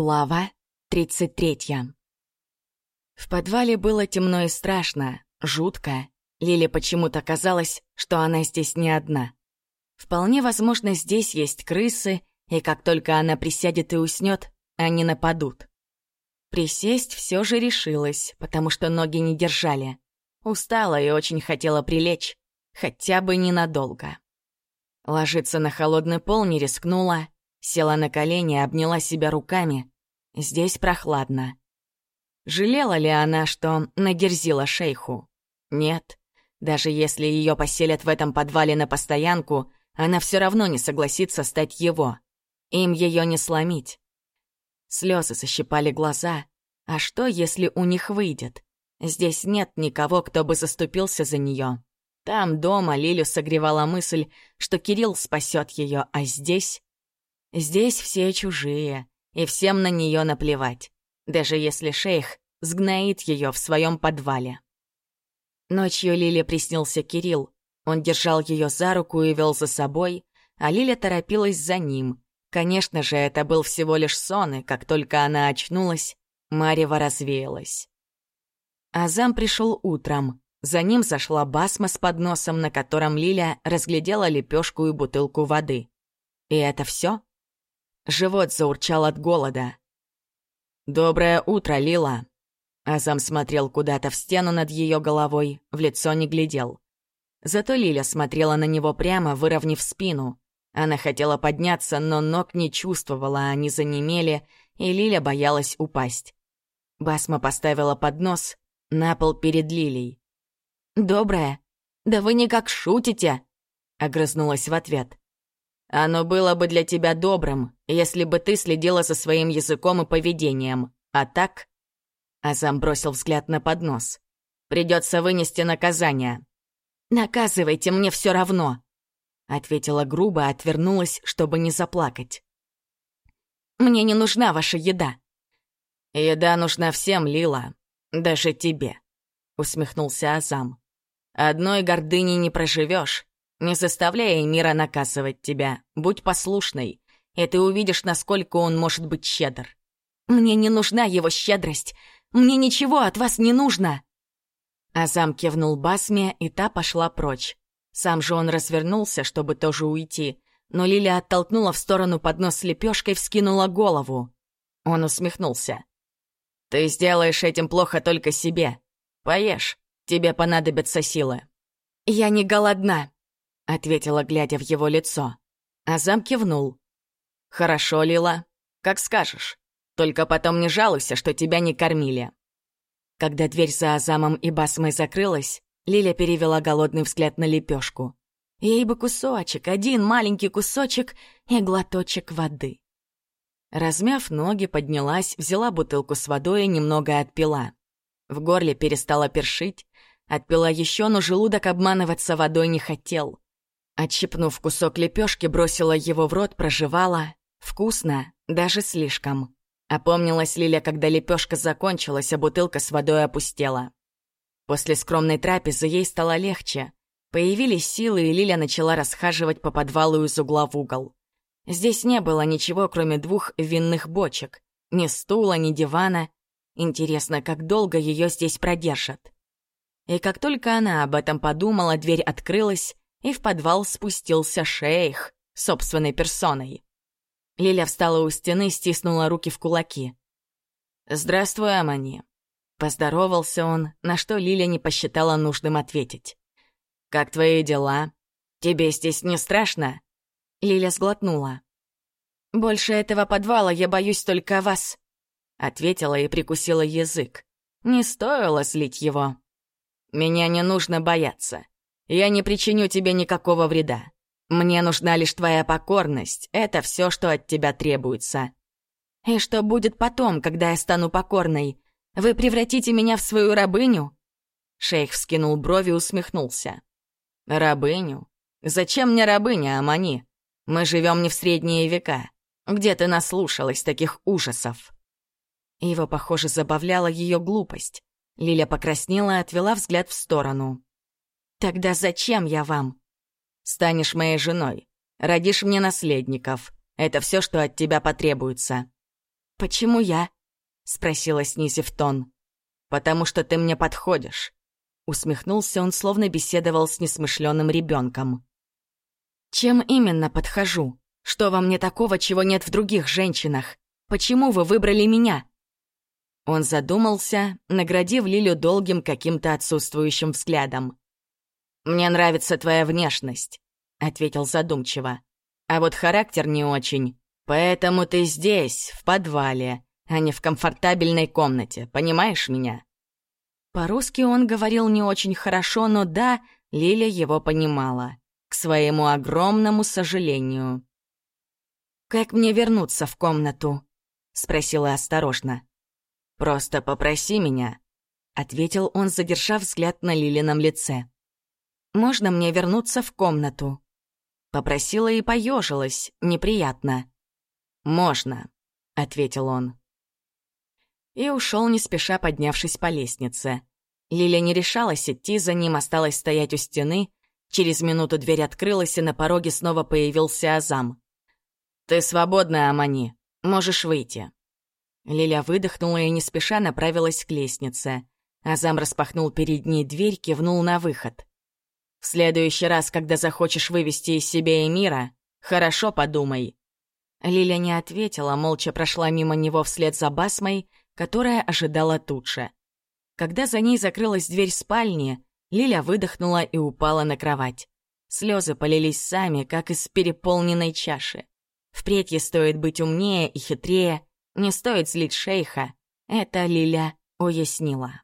Глава 33 В подвале было темно и страшно, жутко. Лиле почему-то казалось, что она здесь не одна. Вполне возможно, здесь есть крысы, и как только она присядет и уснет, они нападут. Присесть все же решилась, потому что ноги не держали. Устала и очень хотела прилечь, хотя бы ненадолго. Ложиться на холодный пол не рискнула, села на колени обняла себя руками. Здесь прохладно. Жалела ли она, что нагерзила шейху? Нет. Даже если ее поселят в этом подвале на постоянку, она все равно не согласится стать его. Им ее не сломить. Слезы защипали глаза. А что, если у них выйдет? Здесь нет никого, кто бы заступился за нее. Там, дома, Лилю согревала мысль, что Кирилл спасет ее, а здесь... Здесь все чужие, и всем на нее наплевать, даже если шейх сгноит ее в своем подвале. Ночью Лиле приснился Кирилл. Он держал ее за руку и вел за собой, а Лиля торопилась за ним. Конечно же, это был всего лишь сон, и как только она очнулась, Марева развеялась. Азам пришел утром. За ним зашла басма с подносом, на котором Лиля разглядела лепешку и бутылку воды. И это все? Живот заурчал от голода. «Доброе утро, Лила!» Азам смотрел куда-то в стену над ее головой, в лицо не глядел. Зато Лиля смотрела на него прямо, выровняв спину. Она хотела подняться, но ног не чувствовала, они занемели, и Лиля боялась упасть. Басма поставила поднос на пол перед Лилей. «Доброе? Да вы никак шутите!» — огрызнулась в ответ. «Оно было бы для тебя добрым, если бы ты следила за своим языком и поведением. А так...» Азам бросил взгляд на поднос. «Придется вынести наказание». «Наказывайте, мне все равно!» Ответила грубо, отвернулась, чтобы не заплакать. «Мне не нужна ваша еда». «Еда нужна всем, Лила, даже тебе», — усмехнулся Азам. «Одной гордыни не проживешь. Не заставляй мира наказывать тебя, будь послушной, и ты увидишь, насколько он может быть щедр. Мне не нужна его щедрость, мне ничего от вас не нужно!» Азам кивнул Басме, и та пошла прочь. Сам же он развернулся, чтобы тоже уйти, но Лиля оттолкнула в сторону поднос с лепешкой, вскинула голову. Он усмехнулся. «Ты сделаешь этим плохо только себе. Поешь, тебе понадобятся силы». «Я не голодна», — ответила, глядя в его лицо. Азам кивнул. «Хорошо, Лила, как скажешь. Только потом не жалуйся, что тебя не кормили». Когда дверь за Азамом и Басмой закрылась, Лиля перевела голодный взгляд на лепешку. Ей бы кусочек, один маленький кусочек и глоточек воды. Размяв ноги, поднялась, взяла бутылку с водой и немного отпила. В горле перестала першить, отпила еще, но желудок обманываться водой не хотел. Отщипнув кусок лепешки, бросила его в рот, прожевала. Вкусно, даже слишком. Опомнилась Лиля, когда лепешка закончилась, а бутылка с водой опустела. После скромной трапезы ей стало легче. Появились силы, и Лиля начала расхаживать по подвалу из угла в угол. Здесь не было ничего, кроме двух винных бочек. Ни стула, ни дивана. Интересно, как долго ее здесь продержат. И как только она об этом подумала, дверь открылась, и в подвал спустился шейх собственной персоной. Лиля встала у стены, стиснула руки в кулаки. «Здравствуй, Амани». Поздоровался он, на что Лиля не посчитала нужным ответить. «Как твои дела? Тебе здесь не страшно?» Лиля сглотнула. «Больше этого подвала я боюсь только вас», — ответила и прикусила язык. Не стоило злить его. «Меня не нужно бояться. Я не причиню тебе никакого вреда. Мне нужна лишь твоя покорность. Это все, что от тебя требуется». «И что будет потом, когда я стану покорной? Вы превратите меня в свою рабыню?» Шейх вскинул брови и усмехнулся. «Рабыню? Зачем мне рабыня, Амани? Мы живем не в средние века. Где ты наслушалась таких ужасов?» Его, похоже, забавляла ее глупость. Лиля покраснела и отвела взгляд в сторону. «Тогда зачем я вам?» «Станешь моей женой. Родишь мне наследников. Это все, что от тебя потребуется». «Почему я?» — спросила, снизив тон. «Потому что ты мне подходишь», — усмехнулся он, словно беседовал с несмышленным ребенком. «Чем именно подхожу? Что во мне такого, чего нет в других женщинах? Почему вы выбрали меня?» Он задумался, наградив Лилю долгим каким-то отсутствующим взглядом. «Мне нравится твоя внешность», — ответил задумчиво. «А вот характер не очень. Поэтому ты здесь, в подвале, а не в комфортабельной комнате, понимаешь меня?» По-русски он говорил не очень хорошо, но да, Лиля его понимала. К своему огромному сожалению. «Как мне вернуться в комнату?» — спросила осторожно. «Просто попроси меня», — ответил он, задержав взгляд на Лилином лице. «Можно мне вернуться в комнату?» Попросила и поежилась, неприятно. «Можно», — ответил он. И ушел не спеша, поднявшись по лестнице. Лиля не решалась идти за ним, осталась стоять у стены. Через минуту дверь открылась, и на пороге снова появился Азам. «Ты свободна, Амани. Можешь выйти». Лиля выдохнула и не спеша направилась к лестнице. Азам распахнул перед ней дверь, кивнул на выход. «В следующий раз, когда захочешь вывести из себя Эмира, хорошо подумай». Лиля не ответила, молча прошла мимо него вслед за Басмой, которая ожидала тут. Когда за ней закрылась дверь спальни, Лиля выдохнула и упала на кровать. Слезы полились сами, как из переполненной чаши. Впредь ей стоит быть умнее и хитрее, не стоит злить шейха. Это Лиля уяснила.